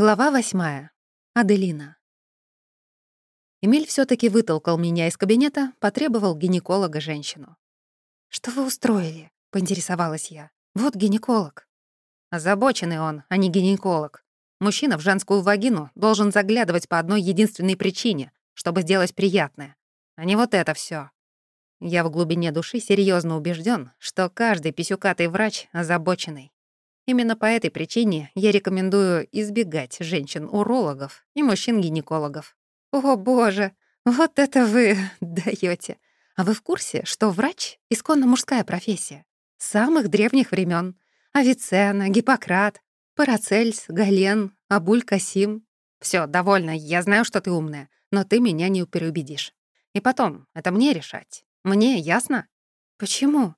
Глава восьмая. Аделина. Эмиль все таки вытолкал меня из кабинета, потребовал гинеколога женщину. «Что вы устроили?» — поинтересовалась я. «Вот гинеколог». Озабоченный он, а не гинеколог. Мужчина в женскую вагину должен заглядывать по одной единственной причине, чтобы сделать приятное, а не вот это все. Я в глубине души серьезно убежден, что каждый писюкатый врач озабоченный. Именно по этой причине я рекомендую избегать женщин-урологов и мужчин-гинекологов. О, боже, вот это вы даете! А вы в курсе, что врач — исконно мужская профессия? С самых древних времен. Авиценна, Гиппократ, Парацельс, Гален, Абуль Касим. Все, довольно, я знаю, что ты умная, но ты меня не переубедишь. И потом, это мне решать. Мне, ясно? Почему?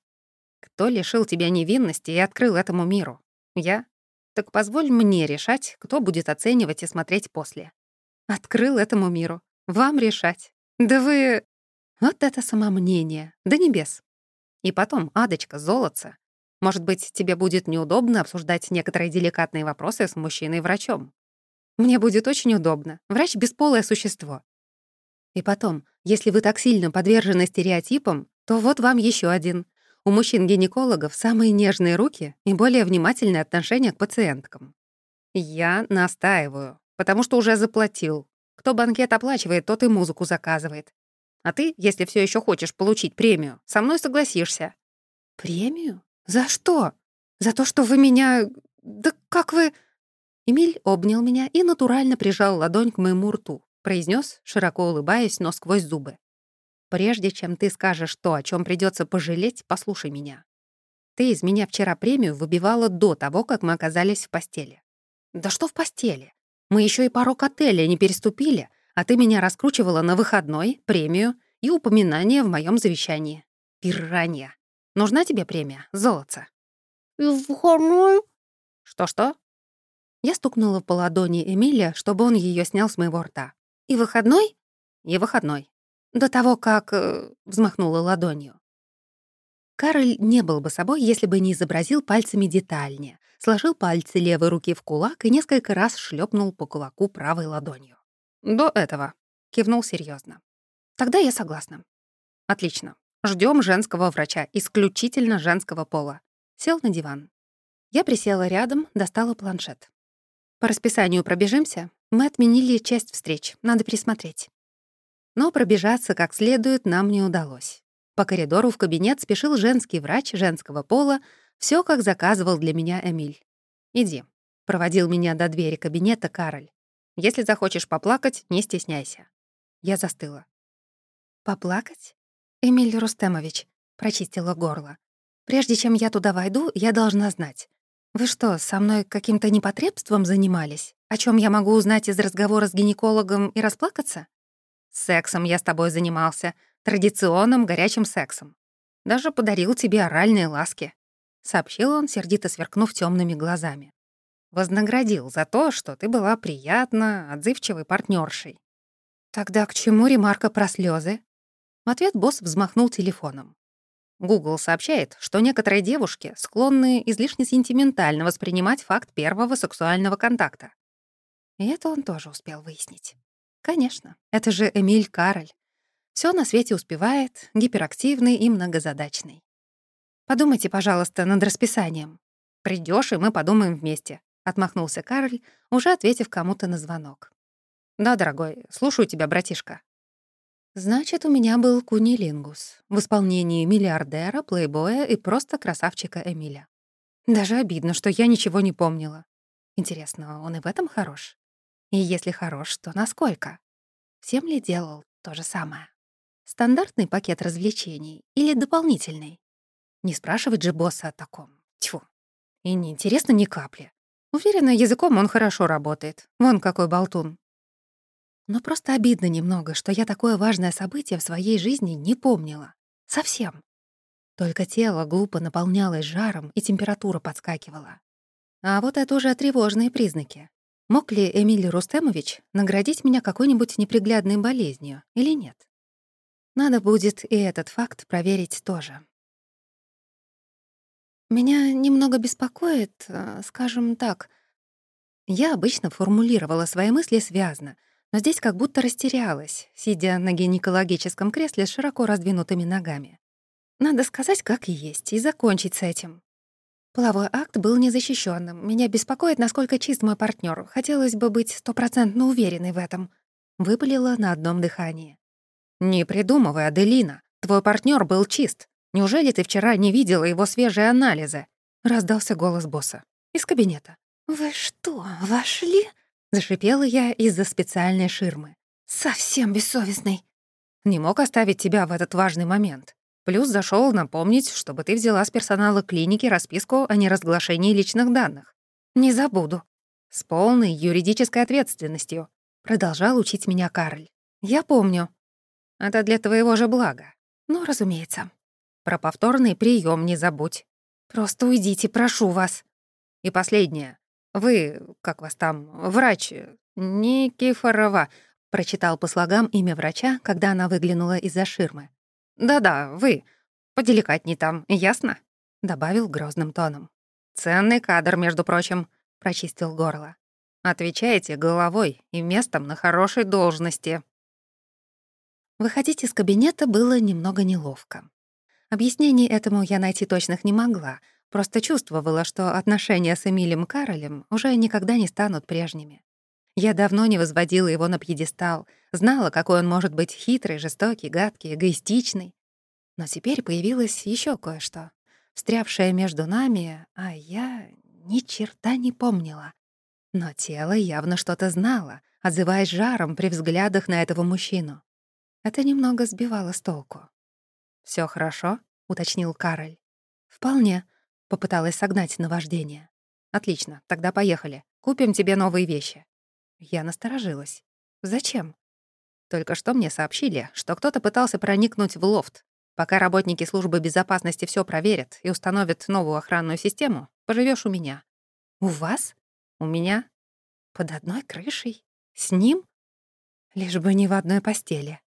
Кто лишил тебя невинности и открыл этому миру? Я? Так позволь мне решать, кто будет оценивать и смотреть после. Открыл этому миру. Вам решать. Да вы... Вот это самомнение. До небес. И потом, Адочка, золотца. Может быть, тебе будет неудобно обсуждать некоторые деликатные вопросы с мужчиной-врачом. Мне будет очень удобно. Врач — бесполое существо. И потом, если вы так сильно подвержены стереотипам, то вот вам еще один. У мужчин-гинекологов самые нежные руки и более внимательное отношение к пациенткам. Я настаиваю, потому что уже заплатил. Кто банкет оплачивает, тот и музыку заказывает. А ты, если все еще хочешь получить премию, со мной согласишься. Премию? За что? За то, что вы меня... Да как вы... Эмиль обнял меня и натурально прижал ладонь к моему рту, произнес, широко улыбаясь, но сквозь зубы. Прежде чем ты скажешь то, о чем придется пожалеть, послушай меня. Ты из меня вчера премию выбивала до того, как мы оказались в постели. Да что в постели? Мы еще и порог отеля не переступили, а ты меня раскручивала на выходной, премию и упоминание в моем завещании. Пиранья. Нужна тебе премия, золотце? Выходной? Что-что? Я стукнула по ладони Эмилия, чтобы он ее снял с моего рта. И выходной? И выходной. До того, как... Э, взмахнула ладонью. Кароль не был бы собой, если бы не изобразил пальцами детальнее, сложил пальцы левой руки в кулак и несколько раз шлепнул по кулаку правой ладонью. «До этого», — кивнул серьезно. «Тогда я согласна». «Отлично. Ждем женского врача, исключительно женского пола». Сел на диван. Я присела рядом, достала планшет. «По расписанию пробежимся? Мы отменили часть встреч, надо пересмотреть». Но пробежаться как следует нам не удалось. По коридору в кабинет спешил женский врач женского пола, все как заказывал для меня Эмиль. «Иди», — проводил меня до двери кабинета Кароль. «Если захочешь поплакать, не стесняйся». Я застыла. «Поплакать?» «Эмиль Рустемович», — прочистила горло. «Прежде чем я туда войду, я должна знать. Вы что, со мной каким-то непотребством занимались? О чем я могу узнать из разговора с гинекологом и расплакаться?» Сексом я с тобой занимался, традиционным горячим сексом. Даже подарил тебе оральные ласки», — сообщил он, сердито сверкнув темными глазами. «Вознаградил за то, что ты была приятна, отзывчивой партнершей. «Тогда к чему ремарка про слезы? В ответ босс взмахнул телефоном. Google сообщает, что некоторые девушки склонны излишне сентиментально воспринимать факт первого сексуального контакта. И это он тоже успел выяснить. Конечно, это же Эмиль Кароль. Все на свете успевает, гиперактивный и многозадачный. Подумайте, пожалуйста, над расписанием. Придешь, и мы подумаем вместе», — отмахнулся Кароль, уже ответив кому-то на звонок. «Да, дорогой, слушаю тебя, братишка». Значит, у меня был кунилингус в исполнении миллиардера, плейбоя и просто красавчика Эмиля. Даже обидно, что я ничего не помнила. Интересно, он и в этом хорош? И если хорош, то насколько? Всем ли делал то же самое? Стандартный пакет развлечений или дополнительный? Не спрашивать же босса о таком. Тьфу. И неинтересно ни капли. Уверена, языком он хорошо работает. Вон какой болтун. Но просто обидно немного, что я такое важное событие в своей жизни не помнила. Совсем. Только тело глупо наполнялось жаром, и температура подскакивала. А вот это уже тревожные признаки. Мог ли Эмиль Рустемович наградить меня какой-нибудь неприглядной болезнью или нет? Надо будет и этот факт проверить тоже. Меня немного беспокоит, э, скажем так, Я обычно формулировала свои мысли связно, но здесь как будто растерялась, сидя на гинекологическом кресле с широко раздвинутыми ногами. Надо сказать, как есть, и закончить с этим. Половой акт был незащищенным. Меня беспокоит, насколько чист мой партнер. Хотелось бы быть стопроцентно уверенной в этом. Выпалила на одном дыхании. «Не придумывай, Аделина. Твой партнер был чист. Неужели ты вчера не видела его свежие анализы?» Раздался голос босса. Из кабинета. «Вы что, вошли?» Зашипела я из-за специальной ширмы. «Совсем бессовестный». «Не мог оставить тебя в этот важный момент. Плюс зашел напомнить, чтобы ты взяла с персонала клиники расписку о неразглашении личных данных. Не забуду. С полной юридической ответственностью. Продолжал учить меня Карль. Я помню. Это для твоего же блага. Ну, разумеется. Про повторный прием не забудь. Просто уйдите, прошу вас. И последнее. Вы, как вас там, врач Никифорова, прочитал по слогам имя врача, когда она выглянула из-за ширмы. «Да-да, вы. Поделикатней там, ясно?» — добавил грозным тоном. «Ценный кадр, между прочим», — прочистил горло. «Отвечаете головой и местом на хорошей должности». Выходить из кабинета было немного неловко. Объяснений этому я найти точных не могла, просто чувствовала, что отношения с Эмилем Каролем уже никогда не станут прежними. Я давно не возводила его на пьедестал, знала, какой он может быть хитрый, жестокий, гадкий, эгоистичный. Но теперь появилось еще кое-что, встрявшее между нами, а я ни черта не помнила. Но тело явно что-то знало, отзываясь жаром при взглядах на этого мужчину. Это немного сбивало с толку. Все хорошо?» — уточнил Кароль. «Вполне», — попыталась согнать наваждение. «Отлично, тогда поехали. Купим тебе новые вещи». Я насторожилась. «Зачем?» Только что мне сообщили, что кто-то пытался проникнуть в лофт. Пока работники службы безопасности все проверят и установят новую охранную систему, поживешь у меня. У вас? У меня? Под одной крышей? С ним? Лишь бы не в одной постели.